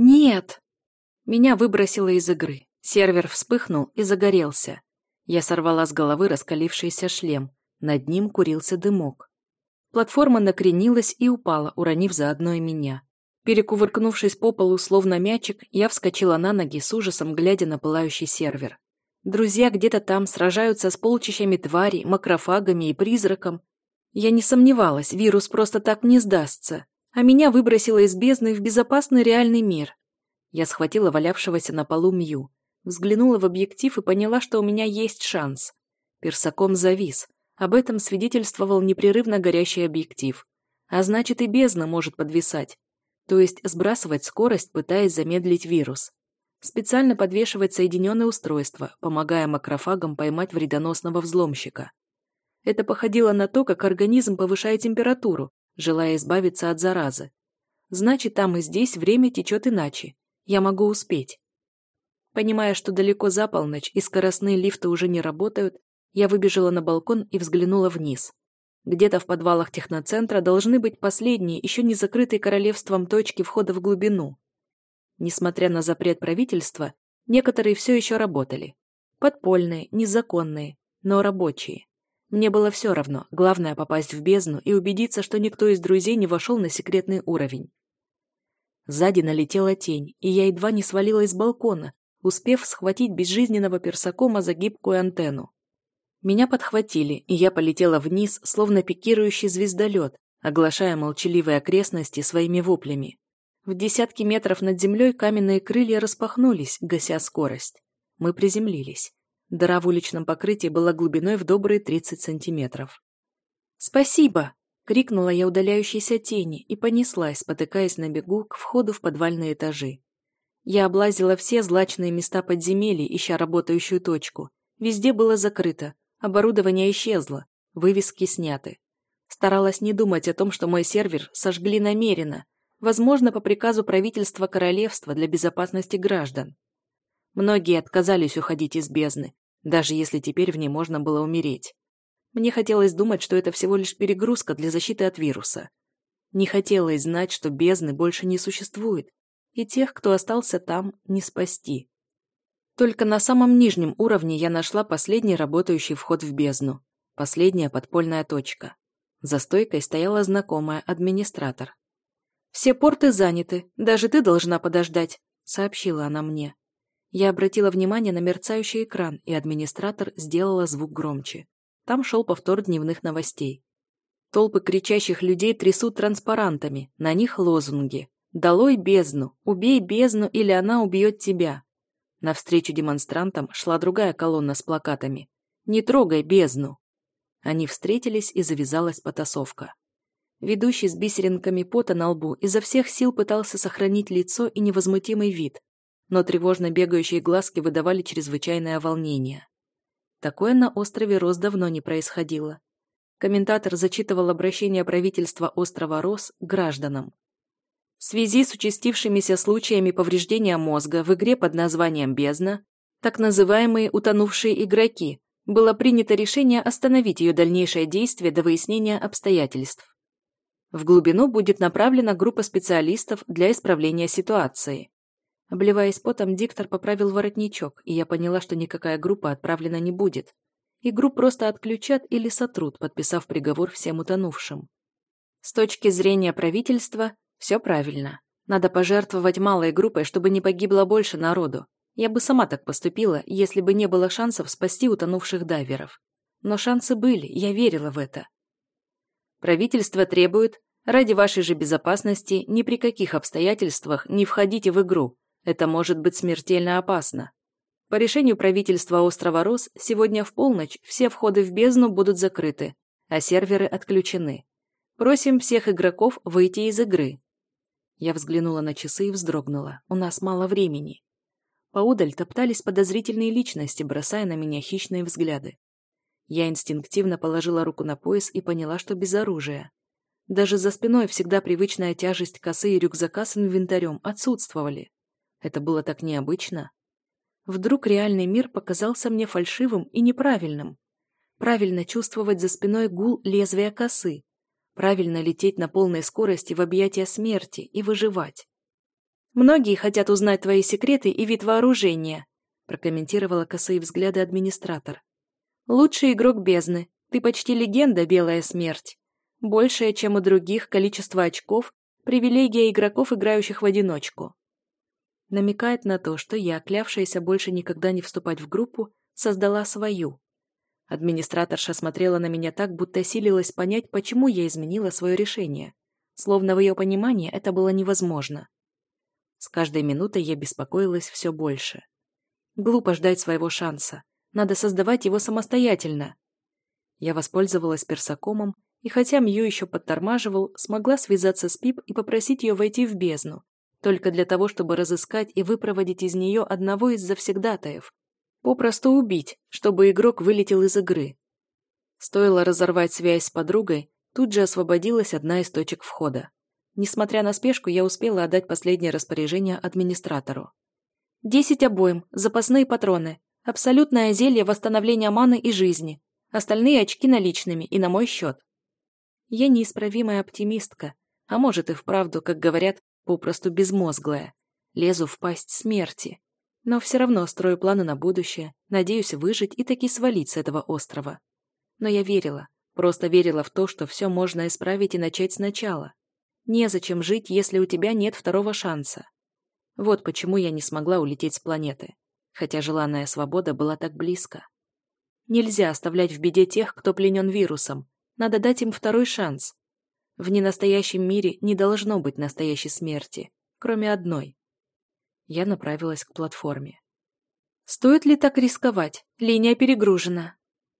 Нет! Меня выбросило из игры. Сервер вспыхнул и загорелся. Я сорвала с головы раскалившийся шлем. Над ним курился дымок. Платформа накренилась и упала, уронив заодно и меня. Перекувыркнувшись по полу, словно мячик, я вскочила на ноги с ужасом, глядя на пылающий сервер. Друзья где-то там сражаются с полчищами тварей, макрофагами и призраком. Я не сомневалась, вирус просто так не сдастся, а меня выбросило из бездны в безопасный реальный мир. Я схватила валявшегося на полу Мью, взглянула в объектив и поняла, что у меня есть шанс. Персаком завис. Об этом свидетельствовал непрерывно горящий объектив. А значит, и бездна может подвисать. То есть сбрасывать скорость, пытаясь замедлить вирус. Специально подвешивать соединенное устройство, помогая макрофагам поймать вредоносного взломщика. Это походило на то, как организм повышает температуру, желая избавиться от заразы. Значит, там и здесь время течет иначе. Я могу успеть. Понимая, что далеко за полночь и скоростные лифты уже не работают, я выбежала на балкон и взглянула вниз. Где-то в подвалах техноцентра должны быть последние, еще не закрытые королевством точки входа в глубину. Несмотря на запрет правительства, некоторые все еще работали. Подпольные, незаконные, но рабочие. Мне было все равно, главное попасть в бездну и убедиться, что никто из друзей не вошел на секретный уровень. Сзади налетела тень, и я едва не свалилась с балкона, успев схватить безжизненного персакома за гибкую антенну. Меня подхватили, и я полетела вниз, словно пикирующий звездолет, оглашая молчаливые окрестности своими воплями. В десятки метров над землей каменные крылья распахнулись, гася скорость. Мы приземлились. Дыра в уличном покрытии была глубиной в добрые 30 сантиметров. «Спасибо!» — крикнула я удаляющейся тени и понеслась, спотыкаясь на бегу к входу в подвальные этажи. Я облазила все злачные места подземелья, ища работающую точку. Везде было закрыто, оборудование исчезло, вывески сняты. Старалась не думать о том, что мой сервер сожгли намеренно, возможно, по приказу правительства королевства для безопасности граждан. Многие отказались уходить из бездны, даже если теперь в ней можно было умереть. Мне хотелось думать, что это всего лишь перегрузка для защиты от вируса. Не хотелось знать, что бездны больше не существует, и тех, кто остался там, не спасти. Только на самом нижнем уровне я нашла последний работающий вход в бездну, последняя подпольная точка. За стойкой стояла знакомая администратор. «Все порты заняты, даже ты должна подождать», — сообщила она мне. Я обратила внимание на мерцающий экран, и администратор сделала звук громче. Там шел повтор дневных новостей. Толпы кричащих людей трясут транспарантами, на них лозунги. «Долой бездну! Убей бездну, или она убьет тебя!» Навстречу демонстрантам шла другая колонна с плакатами. «Не трогай бездну!» Они встретились, и завязалась потасовка. Ведущий с бисеринками пота на лбу изо всех сил пытался сохранить лицо и невозмутимый вид, но тревожно бегающие глазки выдавали чрезвычайное волнение. Такое на острове Рос давно не происходило. Комментатор зачитывал обращение правительства острова Рос гражданам. В связи с участившимися случаями повреждения мозга в игре под названием «Бездна», так называемые утонувшие игроки, было принято решение остановить ее дальнейшее действие до выяснения обстоятельств. В глубину будет направлена группа специалистов для исправления ситуации. Обливаясь потом, диктор поправил воротничок, и я поняла, что никакая группа отправлена не будет. Игру просто отключат или сотрут, подписав приговор всем утонувшим. С точки зрения правительства, все правильно. Надо пожертвовать малой группой, чтобы не погибло больше народу. Я бы сама так поступила, если бы не было шансов спасти утонувших дайверов. Но шансы были, я верила в это. Правительство требует, ради вашей же безопасности, ни при каких обстоятельствах не входите в игру, это может быть смертельно опасно. По решению правительства острова Рос, сегодня в полночь все входы в бездну будут закрыты, а серверы отключены. Просим всех игроков выйти из игры. Я взглянула на часы и вздрогнула. У нас мало времени. Поудаль топтались подозрительные личности, бросая на меня хищные взгляды. Я инстинктивно положила руку на пояс и поняла, что без оружия. Даже за спиной всегда привычная тяжесть косы и рюкзака с инвентарем отсутствовали. Это было так необычно. Вдруг реальный мир показался мне фальшивым и неправильным. Правильно чувствовать за спиной гул лезвия косы. Правильно лететь на полной скорости в объятия смерти и выживать. Многие хотят узнать твои секреты и вид вооружения», прокомментировала косые взгляды администратор. «Лучший игрок бездны. Ты почти легенда, Белая Смерть. Большее, чем у других, количество очков – привилегия игроков, играющих в одиночку». Намекает на то, что я, клявшаяся больше никогда не вступать в группу, создала свою. Администраторша смотрела на меня так, будто силилась понять, почему я изменила свое решение. Словно в ее понимании это было невозможно. С каждой минутой я беспокоилась все больше. Глупо ждать своего шанса. Надо создавать его самостоятельно. Я воспользовалась персакомом, и хотя Мью еще подтормаживал, смогла связаться с Пип и попросить ее войти в бездну, только для того, чтобы разыскать и выпроводить из нее одного из завсегдатаев. Попросту убить, чтобы игрок вылетел из игры. Стоило разорвать связь с подругой, тут же освободилась одна из точек входа. Несмотря на спешку, я успела отдать последнее распоряжение администратору. «Десять обоим, запасные патроны, абсолютное зелье восстановления маны и жизни, остальные очки наличными и на мой счет». Я неисправимая оптимистка, а может и вправду, как говорят, попросту безмозглая. Лезу в пасть смерти. Но все равно строю планы на будущее, надеюсь выжить и таки свалить с этого острова. Но я верила, просто верила в то, что все можно исправить и начать сначала. Незачем жить, если у тебя нет второго шанса. Вот почему я не смогла улететь с планеты, хотя желанная свобода была так близко. Нельзя оставлять в беде тех, кто пленен вирусом. Надо дать им второй шанс. В ненастоящем мире не должно быть настоящей смерти, кроме одной. Я направилась к платформе. Стоит ли так рисковать? Линия перегружена.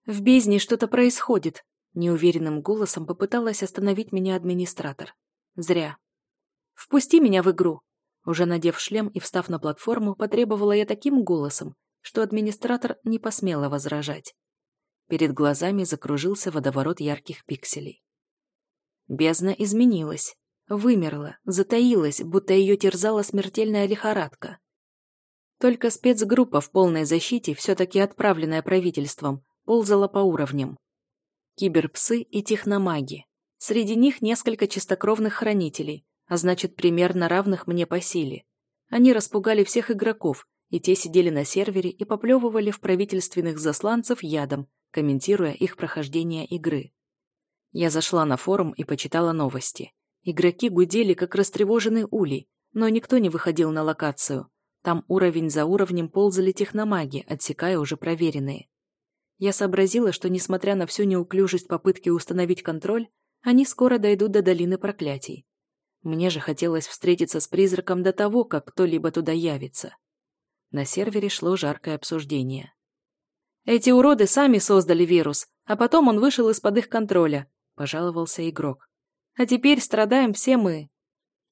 В бездне что-то происходит. Неуверенным голосом попыталась остановить меня администратор. Зря. «Впусти меня в игру!» Уже надев шлем и встав на платформу, потребовала я таким голосом, что администратор не посмела возражать. Перед глазами закружился водоворот ярких пикселей. Бездна изменилась, вымерла, затаилась, будто ее терзала смертельная лихорадка. Только спецгруппа в полной защите, все-таки отправленная правительством, ползала по уровням. Киберпсы и техномаги. Среди них несколько чистокровных хранителей, а значит, примерно равных мне по силе. Они распугали всех игроков, и те сидели на сервере и поплевывали в правительственных засланцев ядом, комментируя их прохождение игры. Я зашла на форум и почитала новости. Игроки гудели, как растревоженный улей, но никто не выходил на локацию. Там уровень за уровнем ползали техномаги, отсекая уже проверенные. Я сообразила, что, несмотря на всю неуклюжесть попытки установить контроль, они скоро дойдут до долины проклятий. Мне же хотелось встретиться с призраком до того, как кто-либо туда явится. На сервере шло жаркое обсуждение. «Эти уроды сами создали вирус, а потом он вышел из-под их контроля», – пожаловался игрок. «А теперь страдаем все мы».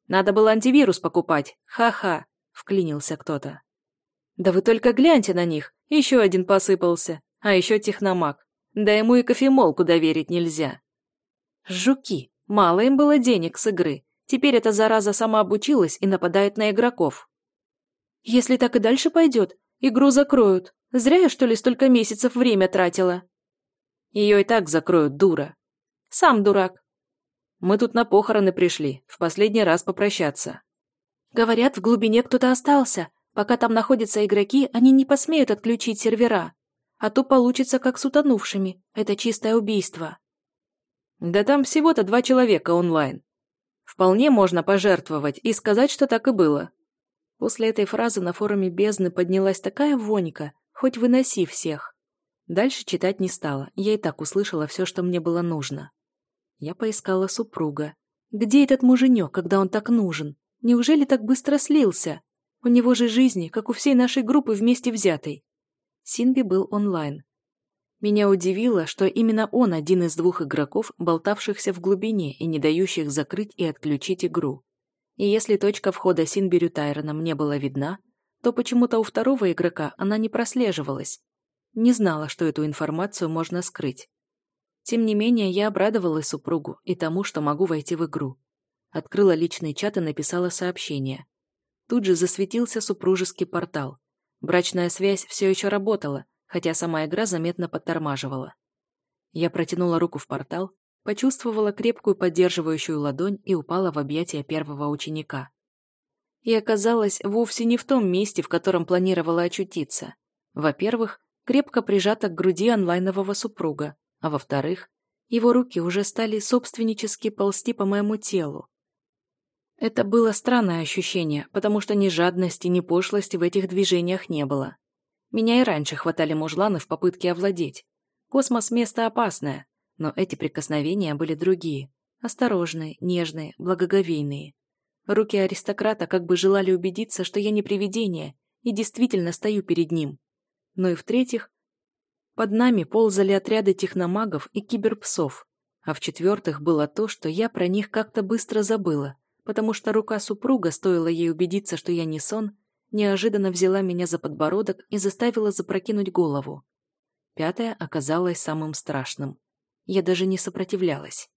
«Надо было антивирус покупать, ха-ха», – вклинился кто-то. «Да вы только гляньте на них, еще один посыпался, а еще техномаг. Да ему и кофемолку доверить нельзя». Жуки. Мало им было денег с игры. Теперь эта зараза сама обучилась и нападает на игроков. Если так и дальше пойдет, игру закроют. Зря я, что ли, столько месяцев время тратила. Ее и так закроют, дура. Сам дурак. Мы тут на похороны пришли, в последний раз попрощаться. Говорят, в глубине кто-то остался. Пока там находятся игроки, они не посмеют отключить сервера. А то получится как с утонувшими. Это чистое убийство. Да там всего-то два человека онлайн. Вполне можно пожертвовать и сказать, что так и было. После этой фразы на форуме бездны поднялась такая вонька, хоть выноси всех. Дальше читать не стала, я и так услышала все, что мне было нужно. Я поискала супруга. Где этот муженек, когда он так нужен? Неужели так быстро слился? У него же жизни, как у всей нашей группы вместе взятой. Синби был онлайн. Меня удивило, что именно он один из двух игроков, болтавшихся в глубине и не дающих закрыть и отключить игру. И если точка входа Синберю Тайроном не была видна, то почему-то у второго игрока она не прослеживалась. Не знала, что эту информацию можно скрыть. Тем не менее, я обрадовалась супругу и тому, что могу войти в игру. Открыла личный чат и написала сообщение. Тут же засветился супружеский портал. Брачная связь все еще работала, хотя сама игра заметно подтормаживала. Я протянула руку в портал, почувствовала крепкую поддерживающую ладонь и упала в объятия первого ученика. и оказалась вовсе не в том месте, в котором планировала очутиться. Во-первых, крепко прижата к груди онлайнового супруга, а во-вторых, его руки уже стали собственнически ползти по моему телу. Это было странное ощущение, потому что ни жадности, ни пошлости в этих движениях не было. Меня и раньше хватали мужланы в попытке овладеть. Космос – место опасное, но эти прикосновения были другие. Осторожные, нежные, благоговейные. Руки аристократа как бы желали убедиться, что я не привидение и действительно стою перед ним. Но и в-третьих, под нами ползали отряды техномагов и киберпсов, а в-четвертых было то, что я про них как-то быстро забыла, потому что рука супруга, стоило ей убедиться, что я не сон, неожиданно взяла меня за подбородок и заставила запрокинуть голову. Пятое оказалось самым страшным. Я даже не сопротивлялась.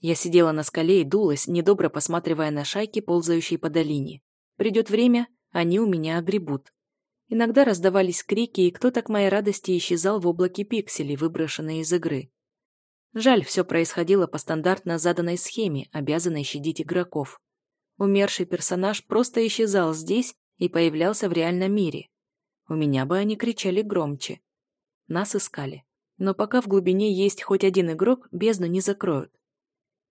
Я сидела на скале и дулась, недобро посматривая на шайки, ползающие по долине. Придет время, они у меня огребут. Иногда раздавались крики, и кто-то к моей радости исчезал в облаке пикселей, выброшенные из игры. Жаль, все происходило по стандартно заданной схеме, обязанной щадить игроков. Умерший персонаж просто исчезал здесь и появлялся в реальном мире. У меня бы они кричали громче. Нас искали. Но пока в глубине есть хоть один игрок, бездну не закроют.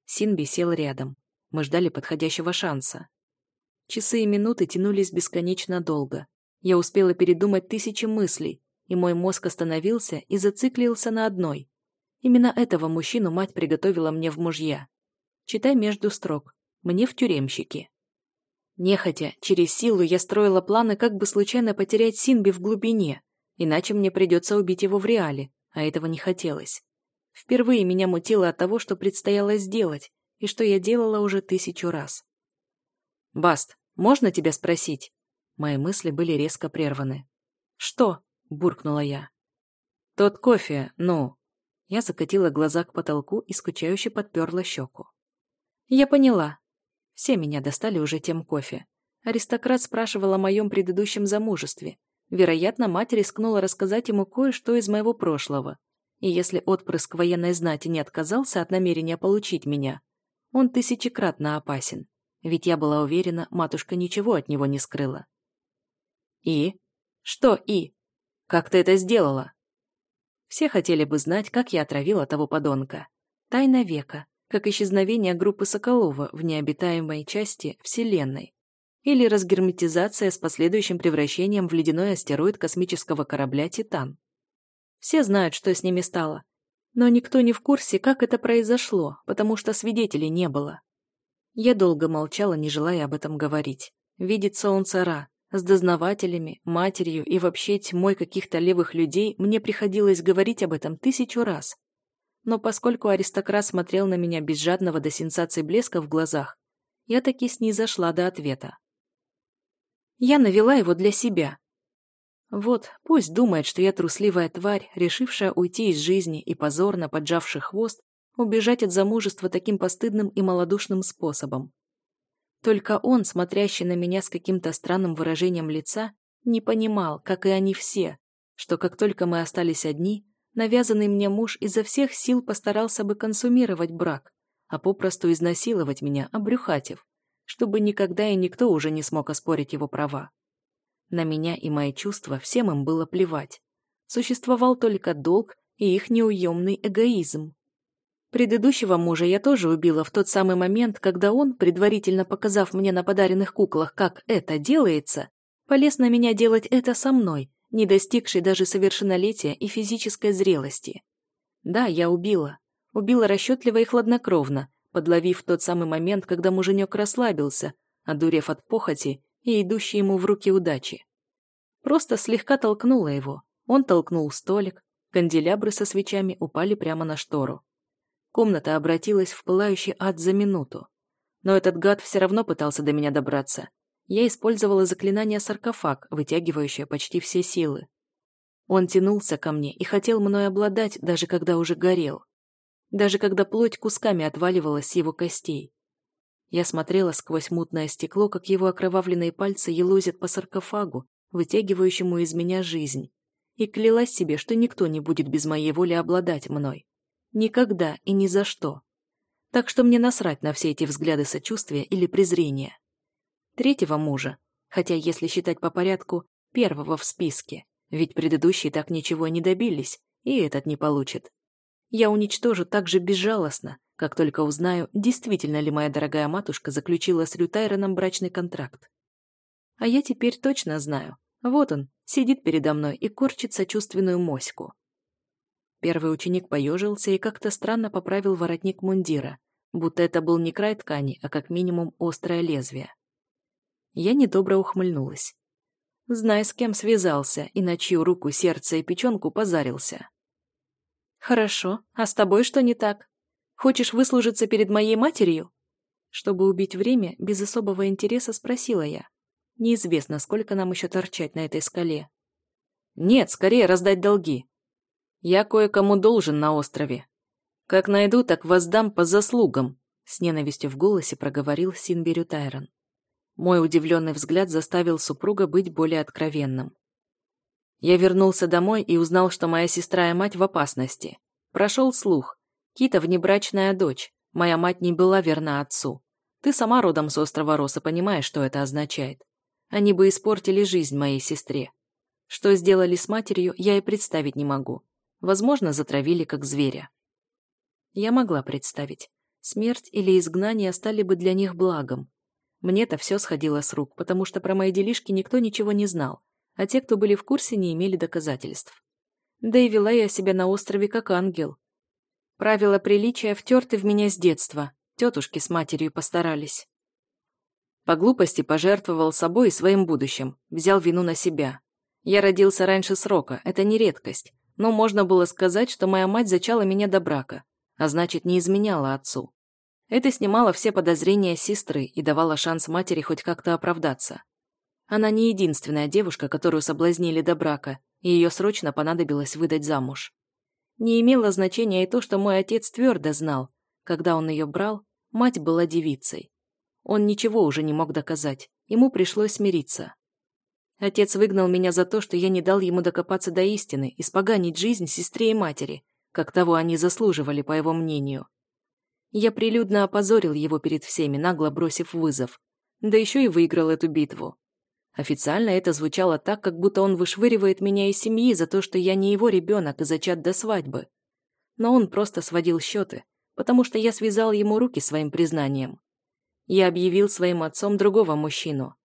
Синби сел рядом. Мы ждали подходящего шанса. Часы и минуты тянулись бесконечно долго. Я успела передумать тысячи мыслей, и мой мозг остановился и зациклился на одной. Именно этого мужчину мать приготовила мне в мужья. Читай между строк. Мне в тюремщики. Нехотя, через силу я строила планы, как бы случайно потерять Синби в глубине, иначе мне придется убить его в реале, а этого не хотелось. Впервые меня мутило от того, что предстояло сделать, и что я делала уже тысячу раз. «Баст, можно тебя спросить?» Мои мысли были резко прерваны. «Что?» – буркнула я. «Тот кофе, ну...» Я закатила глаза к потолку и скучающе подперла щеку. «Я поняла. Все меня достали уже тем кофе. Аристократ спрашивал о моем предыдущем замужестве. Вероятно, мать рискнула рассказать ему кое-что из моего прошлого. И если отпрыск военной знати не отказался от намерения получить меня, он тысячекратно опасен. Ведь я была уверена, матушка ничего от него не скрыла. «И? Что «и»? Как ты это сделала?» Все хотели бы знать, как я отравила того подонка. Тайна века, как исчезновение группы Соколова в необитаемой части Вселенной. Или разгерметизация с последующим превращением в ледяной астероид космического корабля «Титан». Все знают, что с ними стало. Но никто не в курсе, как это произошло, потому что свидетелей не было. Я долго молчала, не желая об этом говорить. Видит солнце Ра, с дознавателями, матерью и вообще тьмой каких-то левых людей мне приходилось говорить об этом тысячу раз. Но поскольку аристократ смотрел на меня без жадного до сенсаций блеска в глазах, я таки снизошла до ответа. Я навела его для себя. Вот, пусть думает, что я трусливая тварь, решившая уйти из жизни и позорно, поджавший хвост, убежать от замужества таким постыдным и малодушным способом. Только он, смотрящий на меня с каким-то странным выражением лица, не понимал, как и они все, что как только мы остались одни, навязанный мне муж изо всех сил постарался бы консумировать брак, а попросту изнасиловать меня, обрюхатив, чтобы никогда и никто уже не смог оспорить его права. На меня и мои чувства всем им было плевать. Существовал только долг и их неуемный эгоизм. Предыдущего мужа я тоже убила в тот самый момент, когда он, предварительно показав мне на подаренных куклах, как это делается, полез на меня делать это со мной, не достигшей даже совершеннолетия и физической зрелости. Да, я убила. Убила расчетливо и хладнокровно, подловив тот самый момент, когда муженек расслабился, одурев от похоти и идущей ему в руки удачи. Просто слегка толкнула его. Он толкнул столик, канделябры со свечами упали прямо на штору. Комната обратилась в пылающий ад за минуту. Но этот гад все равно пытался до меня добраться. Я использовала заклинание саркофаг, вытягивающее почти все силы. Он тянулся ко мне и хотел мной обладать, даже когда уже горел. Даже когда плоть кусками отваливалась с его костей. Я смотрела сквозь мутное стекло, как его окровавленные пальцы елозят по саркофагу, вытягивающему из меня жизнь, и клялась себе, что никто не будет без моей воли обладать мной. Никогда и ни за что. Так что мне насрать на все эти взгляды сочувствия или презрения. Третьего мужа, хотя если считать по порядку, первого в списке, ведь предыдущие так ничего не добились, и этот не получит. Я уничтожу так же безжалостно, как только узнаю, действительно ли моя дорогая матушка заключила с Рютайроном брачный контракт. А я теперь точно знаю. Вот он, сидит передо мной и корчит сочувственную моську. Первый ученик поежился и как-то странно поправил воротник мундира, будто это был не край ткани, а как минимум острое лезвие. Я недобро ухмыльнулась. Знай, с кем связался и на чью руку, сердце и печенку позарился. «Хорошо, а с тобой что не так? Хочешь выслужиться перед моей матерью?» Чтобы убить время, без особого интереса спросила я. Неизвестно, сколько нам еще торчать на этой скале. «Нет, скорее раздать долги. Я кое-кому должен на острове. Как найду, так воздам по заслугам», с ненавистью в голосе проговорил Синберю Тайрон. Мой удивленный взгляд заставил супруга быть более откровенным. Я вернулся домой и узнал, что моя сестра и мать в опасности. Прошел слух. Кита внебрачная дочь. Моя мать не была верна отцу. Ты сама родом с острова Роса понимаешь, что это означает. Они бы испортили жизнь моей сестре. Что сделали с матерью, я и представить не могу. Возможно, затравили как зверя. Я могла представить. Смерть или изгнание стали бы для них благом. Мне-то все сходило с рук, потому что про мои делишки никто ничего не знал, а те, кто были в курсе, не имели доказательств. Да и вела я себя на острове как ангел. Правила приличия втерты в меня с детства, тетушки с матерью постарались. По глупости пожертвовал собой и своим будущим, взял вину на себя. Я родился раньше срока, это не редкость, но можно было сказать, что моя мать зачала меня до брака, а значит, не изменяла отцу. Это снимало все подозрения сестры и давало шанс матери хоть как-то оправдаться. Она не единственная девушка, которую соблазнили до брака, и ее срочно понадобилось выдать замуж. Не имело значения и то, что мой отец твердо знал, когда он ее брал, мать была девицей. Он ничего уже не мог доказать, ему пришлось смириться. Отец выгнал меня за то, что я не дал ему докопаться до истины, испоганить жизнь сестре и матери, как того они заслуживали, по его мнению. Я прилюдно опозорил его перед всеми, нагло бросив вызов. Да еще и выиграл эту битву. Официально это звучало так, как будто он вышвыривает меня из семьи за то, что я не его ребенок и зачат до свадьбы. Но он просто сводил счеты, потому что я связал ему руки своим признанием. Я объявил своим отцом другого мужчину.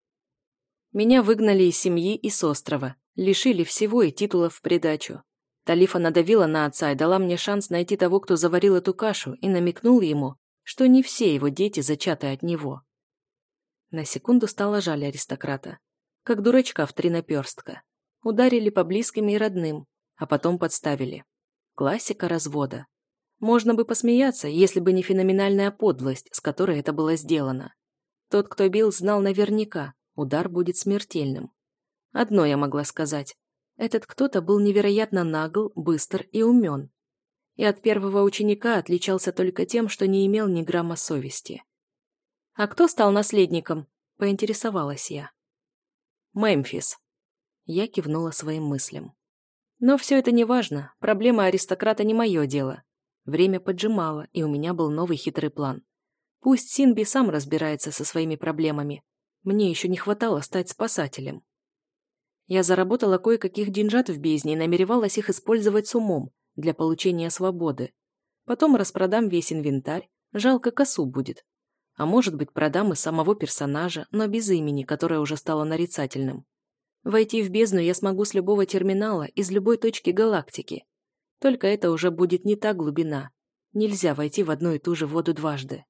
Меня выгнали из семьи и с острова, лишили всего и титулов в придачу. Талифа надавила на отца и дала мне шанс найти того, кто заварил эту кашу, и намекнул ему, что не все его дети зачаты от него. На секунду стало жаль аристократа как дурачка в три наперстка. Ударили по близким и родным, а потом подставили. Классика развода. Можно бы посмеяться, если бы не феноменальная подлость, с которой это было сделано. Тот, кто бил, знал наверняка, удар будет смертельным. Одно я могла сказать. Этот кто-то был невероятно нагл, быстр и умен. И от первого ученика отличался только тем, что не имел ни грамма совести. «А кто стал наследником?» – поинтересовалась я. Мемфис. Я кивнула своим мыслям. Но все это не важно, проблема аристократа не мое дело. Время поджимало, и у меня был новый хитрый план. Пусть Синби сам разбирается со своими проблемами. Мне еще не хватало стать спасателем. Я заработала кое-каких деньжат в бездне и намеревалась их использовать с умом для получения свободы. Потом распродам весь инвентарь, жалко косу будет, а может быть, продам и самого персонажа, но без имени, которое уже стало нарицательным. Войти в бездну я смогу с любого терминала, из любой точки галактики. Только это уже будет не та глубина. Нельзя войти в одну и ту же воду дважды.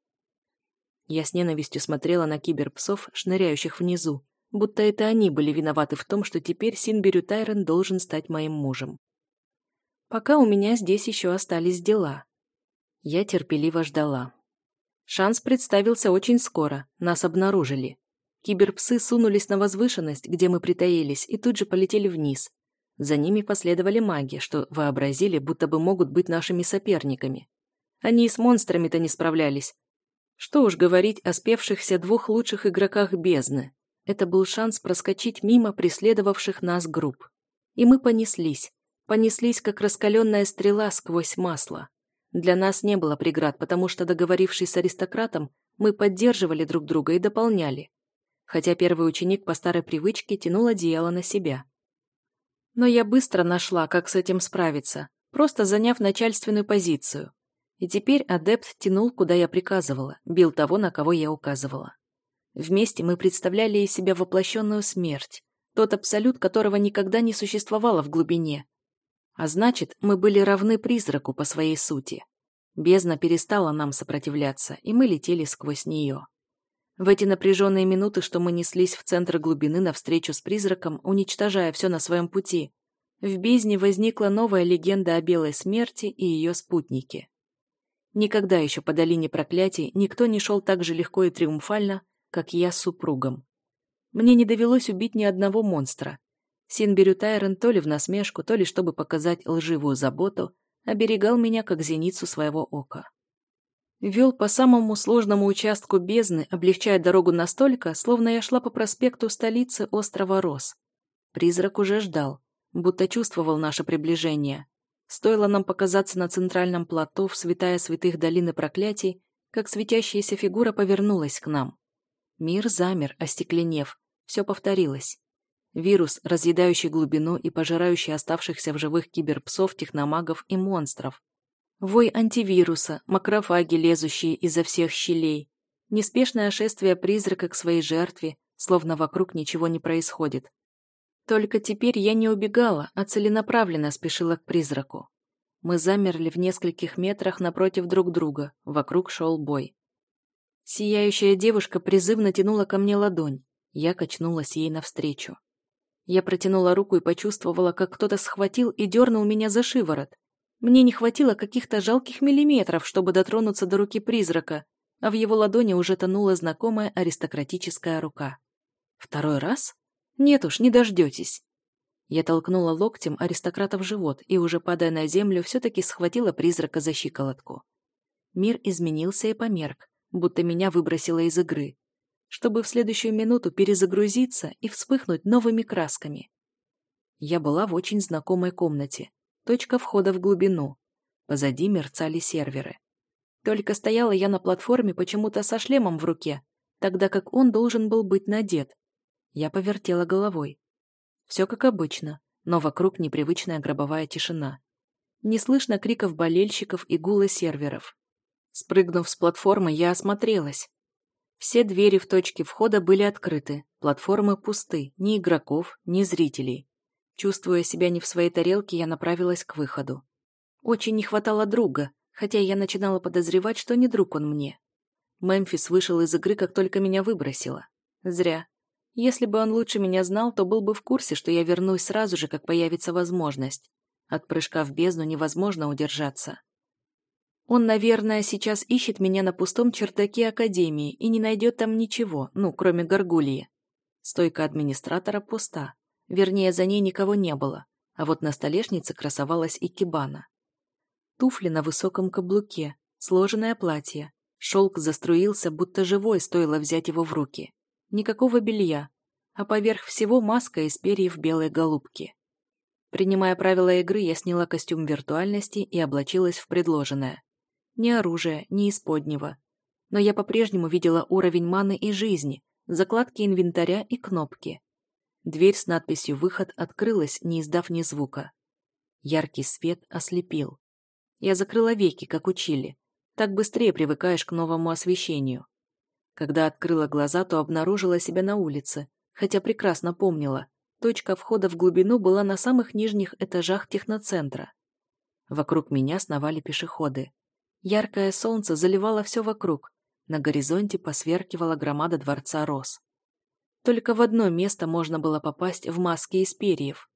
Я с ненавистью смотрела на киберпсов, шныряющих внизу, будто это они были виноваты в том, что теперь Синберю Тайрон должен стать моим мужем. Пока у меня здесь еще остались дела. Я терпеливо ждала. Шанс представился очень скоро, нас обнаружили. Киберпсы сунулись на возвышенность, где мы притаились, и тут же полетели вниз. За ними последовали маги, что вообразили, будто бы могут быть нашими соперниками. Они и с монстрами-то не справлялись. Что уж говорить о спевшихся двух лучших игроках бездны. Это был шанс проскочить мимо преследовавших нас групп. И мы понеслись. Понеслись, как раскаленная стрела сквозь масло. Для нас не было преград, потому что, договорившись с аристократом, мы поддерживали друг друга и дополняли. хотя первый ученик по старой привычке тянул одеяло на себя. Но я быстро нашла, как с этим справиться, просто заняв начальственную позицию. И теперь адепт тянул, куда я приказывала, бил того, на кого я указывала. Вместе мы представляли из себя воплощенную смерть, тот абсолют, которого никогда не существовало в глубине. А значит, мы были равны призраку по своей сути. Бездна перестала нам сопротивляться, и мы летели сквозь нее. В эти напряженные минуты, что мы неслись в центр глубины навстречу с призраком, уничтожая все на своем пути, в бездне возникла новая легенда о Белой Смерти и ее спутнике. Никогда еще по долине проклятий никто не шел так же легко и триумфально, как я с супругом. Мне не довелось убить ни одного монстра. Синберю Тайрон то ли в насмешку, то ли чтобы показать лживую заботу, оберегал меня как зеницу своего ока. Вел по самому сложному участку бездны, облегчая дорогу настолько, словно я шла по проспекту столицы острова Рос. Призрак уже ждал, будто чувствовал наше приближение. Стоило нам показаться на центральном плато в святая святых долины проклятий, как светящаяся фигура повернулась к нам. Мир замер, остекленев. Все повторилось. Вирус, разъедающий глубину и пожирающий оставшихся в живых киберпсов, техномагов и монстров. Вой антивируса, макрофаги, лезущие изо всех щелей. Неспешное шествие призрака к своей жертве, словно вокруг ничего не происходит. Только теперь я не убегала, а целенаправленно спешила к призраку. Мы замерли в нескольких метрах напротив друг друга, вокруг шел бой. Сияющая девушка призывно тянула ко мне ладонь. Я качнулась ей навстречу. Я протянула руку и почувствовала, как кто-то схватил и дернул меня за шиворот. Мне не хватило каких-то жалких миллиметров, чтобы дотронуться до руки призрака, а в его ладони уже тонула знакомая аристократическая рука. Второй раз? Нет уж, не дождетесь. Я толкнула локтем аристократа в живот и, уже падая на землю, все-таки схватила призрака за щиколотку. Мир изменился и померк, будто меня выбросило из игры, чтобы в следующую минуту перезагрузиться и вспыхнуть новыми красками. Я была в очень знакомой комнате, Точка входа в глубину. Позади мерцали серверы. Только стояла я на платформе почему-то со шлемом в руке, тогда как он должен был быть надет. Я повертела головой. Все как обычно, но вокруг непривычная гробовая тишина. Не слышно криков болельщиков и гула серверов. Спрыгнув с платформы, я осмотрелась. Все двери в точке входа были открыты, платформы пусты, ни игроков, ни зрителей. Чувствуя себя не в своей тарелке, я направилась к выходу. Очень не хватало друга, хотя я начинала подозревать, что не друг он мне. Мемфис вышел из игры, как только меня выбросило. Зря. Если бы он лучше меня знал, то был бы в курсе, что я вернусь сразу же, как появится возможность. От прыжка в бездну невозможно удержаться. Он, наверное, сейчас ищет меня на пустом чердаке Академии и не найдет там ничего, ну, кроме горгульи. Стойка администратора пуста. Вернее, за ней никого не было, а вот на столешнице красовалась и кибана. Туфли на высоком каблуке, сложенное платье. Шелк заструился, будто живой, стоило взять его в руки. Никакого белья, а поверх всего маска из перьев белой голубки. Принимая правила игры, я сняла костюм виртуальности и облачилась в предложенное. Ни оружия, ни исподнего. Но я по-прежнему видела уровень маны и жизни, закладки инвентаря и кнопки. Дверь с надписью «Выход» открылась, не издав ни звука. Яркий свет ослепил. Я закрыла веки, как учили. Так быстрее привыкаешь к новому освещению. Когда открыла глаза, то обнаружила себя на улице, хотя прекрасно помнила, точка входа в глубину была на самых нижних этажах техноцентра. Вокруг меня сновали пешеходы. Яркое солнце заливало все вокруг. На горизонте посверкивала громада дворца роз. Только в одно место можно было попасть в маске из перьев.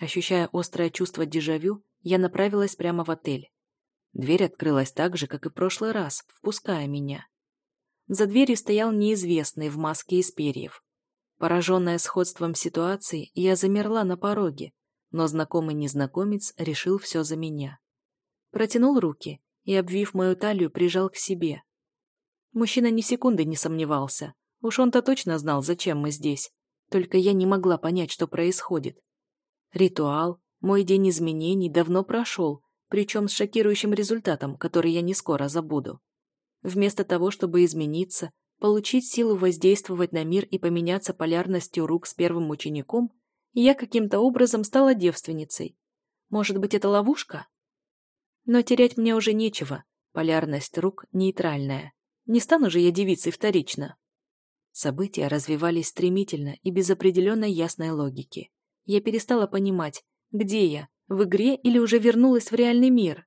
Ощущая острое чувство дежавю, я направилась прямо в отель. Дверь открылась так же, как и прошлый раз, впуская меня. За дверью стоял неизвестный в маске из перьев. Пораженная сходством ситуации, я замерла на пороге, но знакомый незнакомец решил все за меня. Протянул руки и, обвив мою талию, прижал к себе. Мужчина ни секунды не сомневался. Уж он-то точно знал, зачем мы здесь. Только я не могла понять, что происходит. Ритуал, мой день изменений давно прошел, причем с шокирующим результатом, который я не скоро забуду. Вместо того, чтобы измениться, получить силу воздействовать на мир и поменяться полярностью рук с первым учеником, я каким-то образом стала девственницей. Может быть, это ловушка? Но терять мне уже нечего. Полярность рук нейтральная. Не стану же я девицей вторично. События развивались стремительно и без определенной ясной логики. Я перестала понимать, где я, в игре или уже вернулась в реальный мир.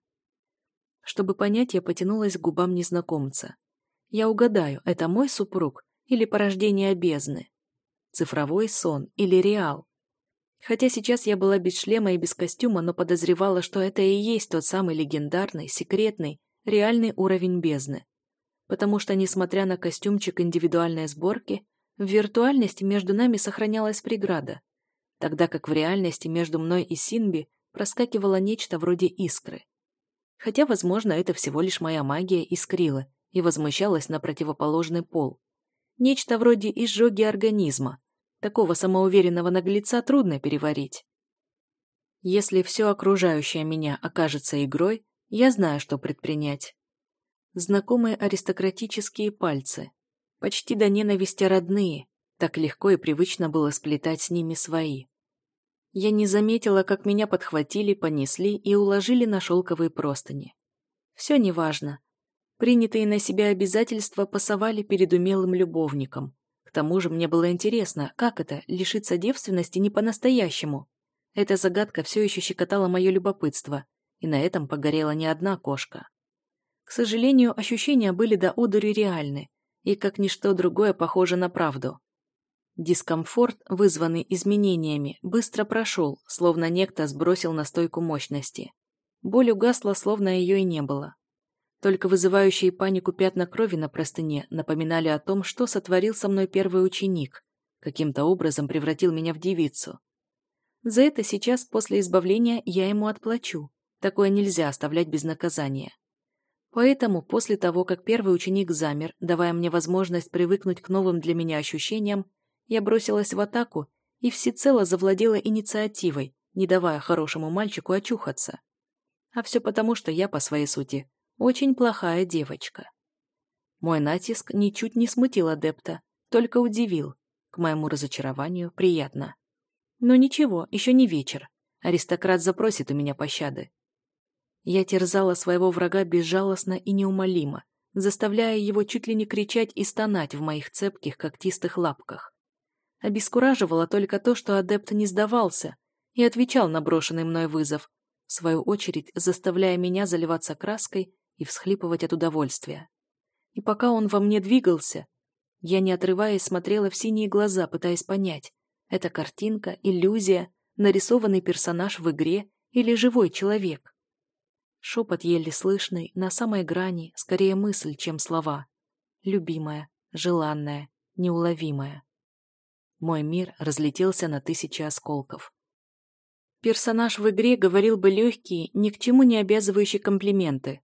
Чтобы понять, я потянулась к губам незнакомца. Я угадаю, это мой супруг или порождение бездны? Цифровой сон или реал? Хотя сейчас я была без шлема и без костюма, но подозревала, что это и есть тот самый легендарный, секретный, реальный уровень бездны. Потому что, несмотря на костюмчик индивидуальной сборки, в виртуальности между нами сохранялась преграда, тогда как в реальности между мной и Синби проскакивало нечто вроде искры. Хотя, возможно, это всего лишь моя магия искрила и возмущалась на противоположный пол. Нечто вроде изжоги организма, Такого самоуверенного наглеца трудно переварить. Если все окружающее меня окажется игрой, я знаю, что предпринять. Знакомые аристократические пальцы, почти до ненависти родные, так легко и привычно было сплетать с ними свои. Я не заметила, как меня подхватили, понесли и уложили на шелковые простыни. Все неважно. Принятые на себя обязательства пасовали перед умелым любовником, к тому же мне было интересно, как это – лишиться девственности не по-настоящему. Эта загадка все еще щекотала мое любопытство, и на этом погорела не одна кошка. К сожалению, ощущения были до одури реальны, и как ничто другое похоже на правду. Дискомфорт, вызванный изменениями, быстро прошел, словно некто сбросил на стойку мощности. Боль угасла, словно ее и не было. Только вызывающие панику пятна крови на простыне напоминали о том, что сотворил со мной первый ученик, каким-то образом превратил меня в девицу. За это сейчас, после избавления, я ему отплачу. Такое нельзя оставлять без наказания. Поэтому, после того, как первый ученик замер, давая мне возможность привыкнуть к новым для меня ощущениям, я бросилась в атаку и всецело завладела инициативой, не давая хорошему мальчику очухаться. А все потому, что я, по своей сути, очень плохая девочка. Мой натиск ничуть не смутил адепта, только удивил. К моему разочарованию приятно. Но ничего, еще не вечер. Аристократ запросит у меня пощады. Я терзала своего врага безжалостно и неумолимо, заставляя его чуть ли не кричать и стонать в моих цепких когтистых лапках. Обескураживало только то, что адепт не сдавался и отвечал на брошенный мной вызов, в свою очередь заставляя меня заливаться краской и всхлипывать от удовольствия. И пока он во мне двигался, я, не отрываясь, смотрела в синие глаза, пытаясь понять, это картинка, иллюзия, нарисованный персонаж в игре или живой человек. Шепот еле слышный, на самой грани, скорее мысль, чем слова. Любимая, желанная, неуловимая. Мой мир разлетелся на тысячи осколков. Персонаж в игре говорил бы легкие, ни к чему не обязывающие комплименты,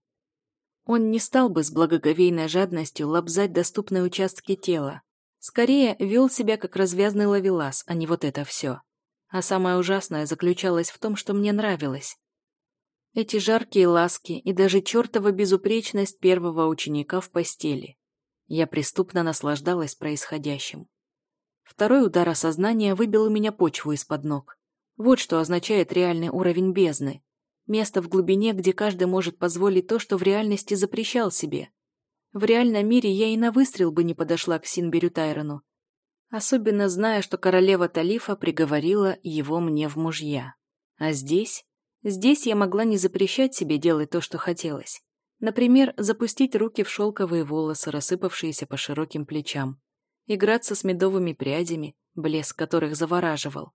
он не стал бы с благоговейной жадностью лобзать доступные участки тела. Скорее, вел себя как развязный ловелас, а не вот это все. А самое ужасное заключалось в том, что мне нравилось. Эти жаркие ласки и даже чертова безупречность первого ученика в постели. Я преступно наслаждалась происходящим. Второй удар осознания выбил у меня почву из-под ног. Вот что означает реальный уровень бездны. Место в глубине, где каждый может позволить то, что в реальности запрещал себе. В реальном мире я и на выстрел бы не подошла к Синберю Тайрону. Особенно зная, что королева Талифа приговорила его мне в мужья. А здесь? Здесь я могла не запрещать себе делать то, что хотелось. Например, запустить руки в шелковые волосы, рассыпавшиеся по широким плечам. Играться с медовыми прядями, блеск которых завораживал.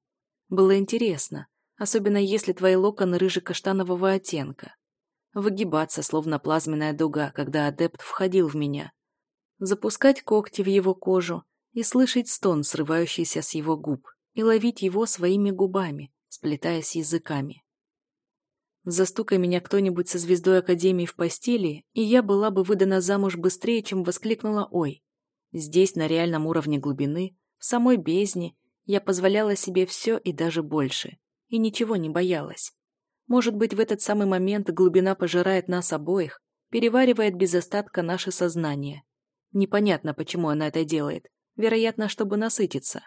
Было интересно, особенно если твои локоны рыже-каштанового оттенка. Выгибаться, словно плазменная дуга, когда адепт входил в меня. Запускать когти в его кожу и слышать стон, срывающийся с его губ, и ловить его своими губами, сплетаясь языками. Застукай меня кто-нибудь со звездой Академии в постели, и я была бы выдана замуж быстрее, чем воскликнула «Ой!». Здесь, на реальном уровне глубины, в самой бездне, я позволяла себе все и даже больше и ничего не боялась. Может быть, в этот самый момент глубина пожирает нас обоих, переваривает без остатка наше сознание. Непонятно, почему она это делает. Вероятно, чтобы насытиться.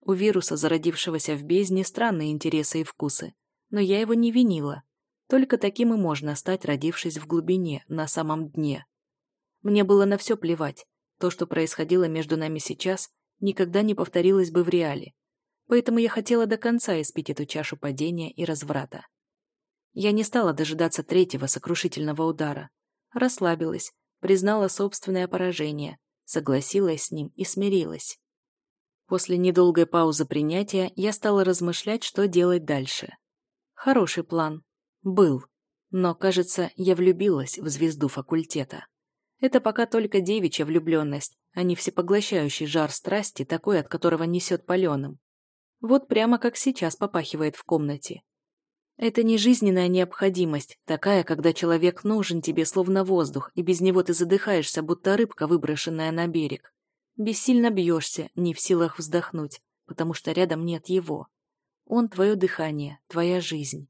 У вируса, зародившегося в бездне, странные интересы и вкусы. Но я его не винила. Только таким и можно стать, родившись в глубине, на самом дне. Мне было на все плевать. То, что происходило между нами сейчас, никогда не повторилось бы в реале. Поэтому я хотела до конца испить эту чашу падения и разврата. Я не стала дожидаться третьего сокрушительного удара. Расслабилась, признала собственное поражение, согласилась с ним и смирилась. После недолгой паузы принятия я стала размышлять, что делать дальше. Хороший план. Был. Но, кажется, я влюбилась в звезду факультета. Это пока только девичья влюбленность, а не всепоглощающий жар страсти, такой, от которого несет паленым. Вот прямо как сейчас попахивает в комнате. Это не жизненная необходимость, такая, когда человек нужен тебе словно воздух, и без него ты задыхаешься, будто рыбка, выброшенная на берег. Бессильно бьешься, не в силах вздохнуть, потому что рядом нет его. Он твое дыхание, твоя жизнь.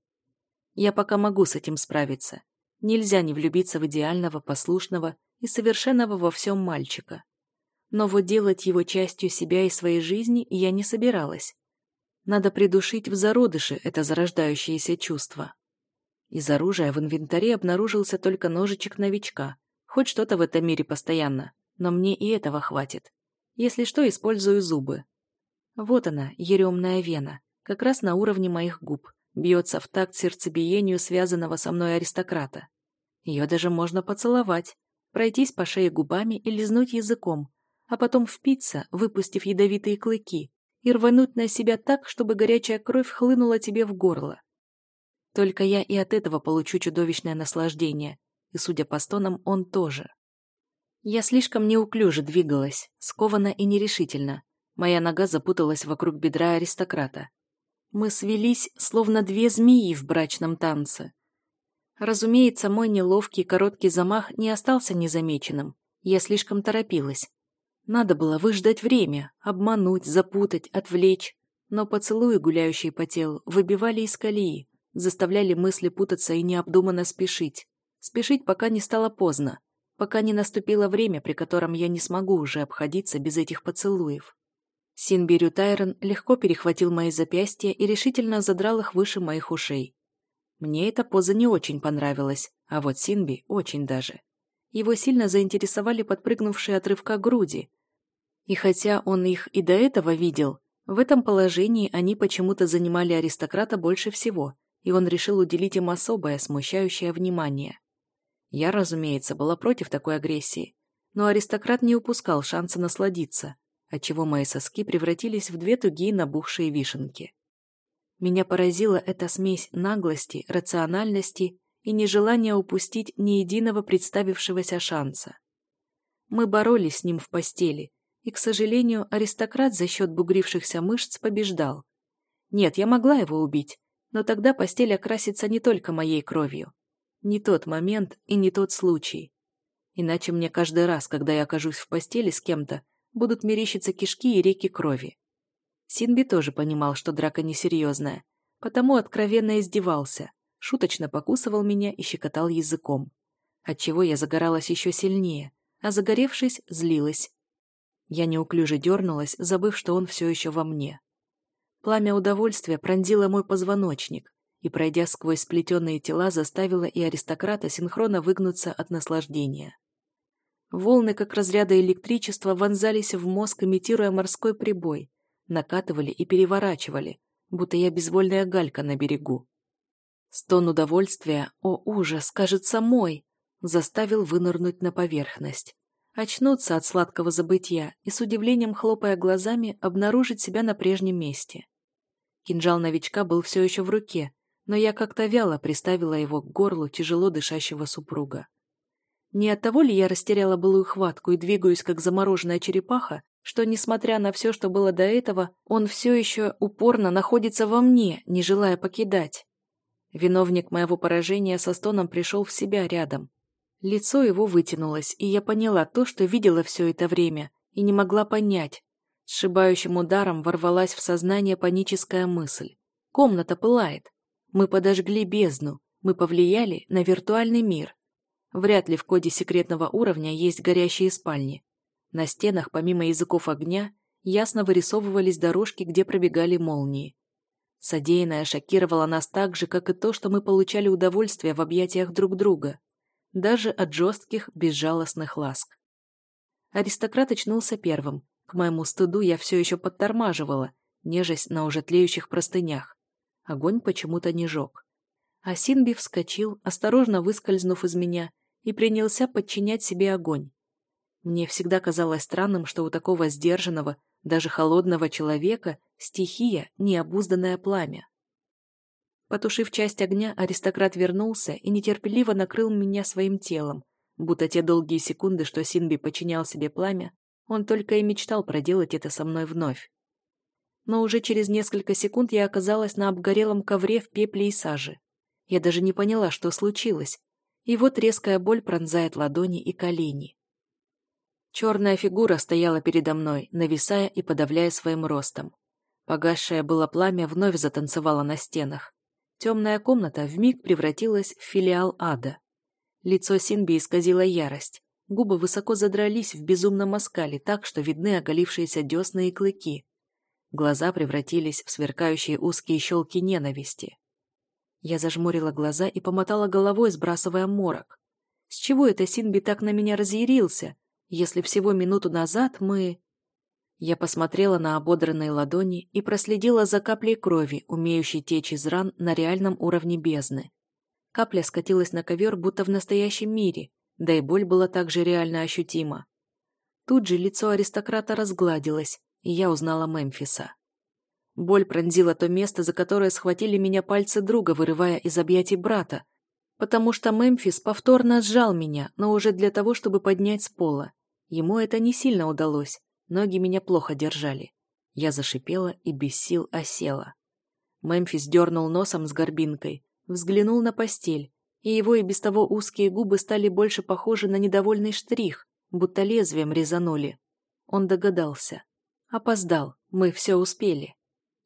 Я пока могу с этим справиться. Нельзя не влюбиться в идеального, послушного и совершенного во всем мальчика. Но вот делать его частью себя и своей жизни я не собиралась. Надо придушить в зародыше это зарождающееся чувство. Из оружия в инвентаре обнаружился только ножичек новичка. Хоть что-то в этом мире постоянно, но мне и этого хватит. Если что, использую зубы. Вот она, еремная вена, как раз на уровне моих губ, бьется в такт сердцебиению связанного со мной аристократа. Ее даже можно поцеловать, пройтись по шее губами и лизнуть языком, а потом впиться, выпустив ядовитые клыки, и рвануть на себя так, чтобы горячая кровь хлынула тебе в горло. Только я и от этого получу чудовищное наслаждение, и, судя по стонам, он тоже. Я слишком неуклюже двигалась, скованно и нерешительно. Моя нога запуталась вокруг бедра аристократа. Мы свелись, словно две змеи в брачном танце. Разумеется, мой неловкий короткий замах не остался незамеченным. Я слишком торопилась. Надо было выждать время, обмануть, запутать, отвлечь. Но поцелуи, гуляющие по телу, выбивали из колеи, заставляли мысли путаться и необдуманно спешить. Спешить, пока не стало поздно, пока не наступило время, при котором я не смогу уже обходиться без этих поцелуев. Синбирю Тайрон легко перехватил мои запястья и решительно задрал их выше моих ушей. Мне эта поза не очень понравилась, а вот Синби очень даже. Его сильно заинтересовали подпрыгнувшие от рывка груди, и хотя он их и до этого видел, в этом положении они почему-то занимали аристократа больше всего, и он решил уделить им особое, смущающее внимание. Я, разумеется, была против такой агрессии, но аристократ не упускал шанса насладиться, отчего мои соски превратились в две тугие набухшие вишенки. Меня поразила эта смесь наглости, рациональности и нежелания упустить ни единого представившегося шанса. Мы боролись с ним в постели, и, к сожалению, аристократ за счет бугрившихся мышц побеждал. Нет, я могла его убить, но тогда постель окрасится не только моей кровью. Не тот момент и не тот случай. Иначе мне каждый раз, когда я окажусь в постели с кем-то, будут мерещиться кишки и реки крови. Синби тоже понимал, что драка несерьезная, потому откровенно издевался, шуточно покусывал меня и щекотал языком, отчего я загоралась еще сильнее, а загоревшись, злилась. Я неуклюже дернулась, забыв, что он все еще во мне. Пламя удовольствия пронзило мой позвоночник и, пройдя сквозь сплетенные тела, заставило и аристократа синхронно выгнуться от наслаждения. Волны, как разряды электричества, вонзались в мозг, имитируя морской прибой, накатывали и переворачивали, будто я безвольная галька на берегу. Стон удовольствия, о ужас, кажется, мой, заставил вынырнуть на поверхность очнуться от сладкого забытья и с удивлением хлопая глазами обнаружить себя на прежнем месте. Кинжал новичка был все еще в руке, но я как-то вяло приставила его к горлу тяжело дышащего супруга. Не от того ли я растеряла былую хватку и двигаюсь как замороженная черепаха, что, несмотря на все, что было до этого, он все еще упорно находится во мне, не желая покидать. Виновник моего поражения со стоном пришел в себя рядом, Лицо его вытянулось, и я поняла то, что видела все это время, и не могла понять. Сшибающим ударом ворвалась в сознание паническая мысль. Комната пылает. Мы подожгли бездну. Мы повлияли на виртуальный мир. Вряд ли в коде секретного уровня есть горящие спальни. На стенах, помимо языков огня, ясно вырисовывались дорожки, где пробегали молнии. Содеянное шокировало нас так же, как и то, что мы получали удовольствие в объятиях друг друга, даже от жестких, безжалостных ласк. Аристократ очнулся первым. К моему стыду я все еще подтормаживала, нежесть на уже тлеющих простынях. Огонь почему-то не жег. А Синби вскочил, осторожно выскользнув из меня, и принялся подчинять себе огонь. Мне всегда казалось странным, что у такого сдержанного, даже холодного человека стихия – необузданное пламя. Потушив часть огня, аристократ вернулся и нетерпеливо накрыл меня своим телом, будто те долгие секунды, что Синби подчинял себе пламя, он только и мечтал проделать это со мной вновь. Но уже через несколько секунд я оказалась на обгорелом ковре в пепле и саже. Я даже не поняла, что случилось, и вот резкая боль пронзает ладони и колени. Черная фигура стояла передо мной, нависая и подавляя своим ростом. Погасшее было пламя вновь затанцевало на стенах. Темная комната вмиг превратилась в филиал ада. Лицо Синби исказило ярость. Губы высоко задрались в безумном оскале так, что видны оголившиеся десны и клыки. Глаза превратились в сверкающие узкие щелки ненависти. Я зажмурила глаза и помотала головой, сбрасывая морок. С чего это Синби так на меня разъярился, если всего минуту назад мы... Я посмотрела на ободранные ладони и проследила за каплей крови, умеющей течь из ран на реальном уровне бездны. Капля скатилась на ковер, будто в настоящем мире, да и боль была также реально ощутима. Тут же лицо аристократа разгладилось, и я узнала Мемфиса. Боль пронзила то место, за которое схватили меня пальцы друга, вырывая из объятий брата, потому что Мемфис повторно сжал меня, но уже для того, чтобы поднять с пола. Ему это не сильно удалось, ноги меня плохо держали. Я зашипела и без сил осела. Мемфис дернул носом с горбинкой, взглянул на постель, и его и без того узкие губы стали больше похожи на недовольный штрих, будто лезвием резанули. Он догадался. Опоздал, мы все успели.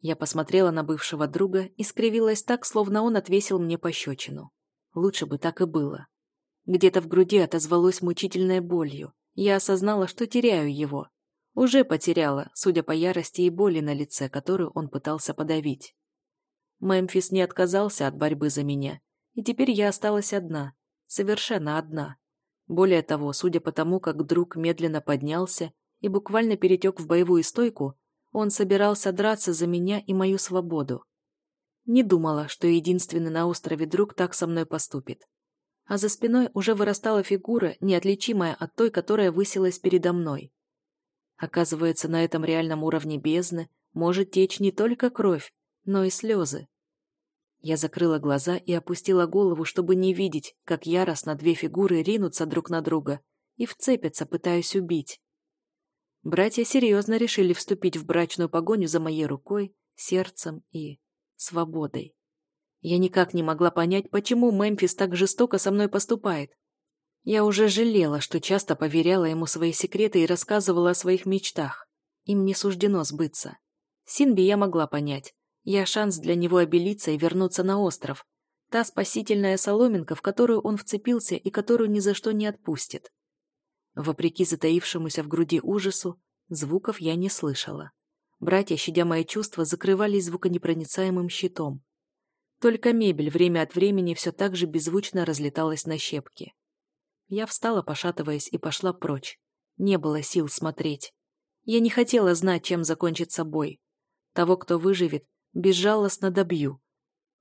Я посмотрела на бывшего друга и скривилась так, словно он отвесил мне пощечину. Лучше бы так и было. Где-то в груди отозвалось мучительной болью. Я осознала, что теряю его. Уже потеряла, судя по ярости и боли на лице, которую он пытался подавить. Мемфис не отказался от борьбы за меня, и теперь я осталась одна, совершенно одна. Более того, судя по тому, как друг медленно поднялся и буквально перетек в боевую стойку, он собирался драться за меня и мою свободу. Не думала, что единственный на острове друг так со мной поступит. А за спиной уже вырастала фигура, неотличимая от той, которая высилась передо мной. Оказывается, на этом реальном уровне бездны может течь не только кровь, но и слезы. Я закрыла глаза и опустила голову, чтобы не видеть, как яростно две фигуры ринутся друг на друга и вцепятся, пытаясь убить. Братья серьезно решили вступить в брачную погоню за моей рукой, сердцем и свободой. Я никак не могла понять, почему Мемфис так жестоко со мной поступает. Я уже жалела, что часто поверяла ему свои секреты и рассказывала о своих мечтах. Им не суждено сбыться. Синби я могла понять. Я шанс для него обелиться и вернуться на остров. Та спасительная соломинка, в которую он вцепился и которую ни за что не отпустит. Вопреки затаившемуся в груди ужасу, звуков я не слышала. Братья, щадя мои чувства, закрывались звуконепроницаемым щитом. Только мебель время от времени все так же беззвучно разлеталась на щепки. Я встала, пошатываясь, и пошла прочь. Не было сил смотреть. Я не хотела знать, чем закончится бой. Того, кто выживет, безжалостно добью.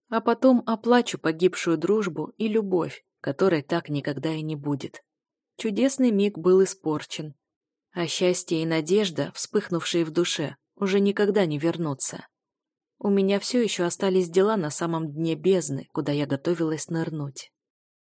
А потом оплачу погибшую дружбу и любовь, которой так никогда и не будет. Чудесный миг был испорчен, а счастье и надежда, вспыхнувшие в душе, уже никогда не вернутся. У меня все еще остались дела на самом дне бездны, куда я готовилась нырнуть.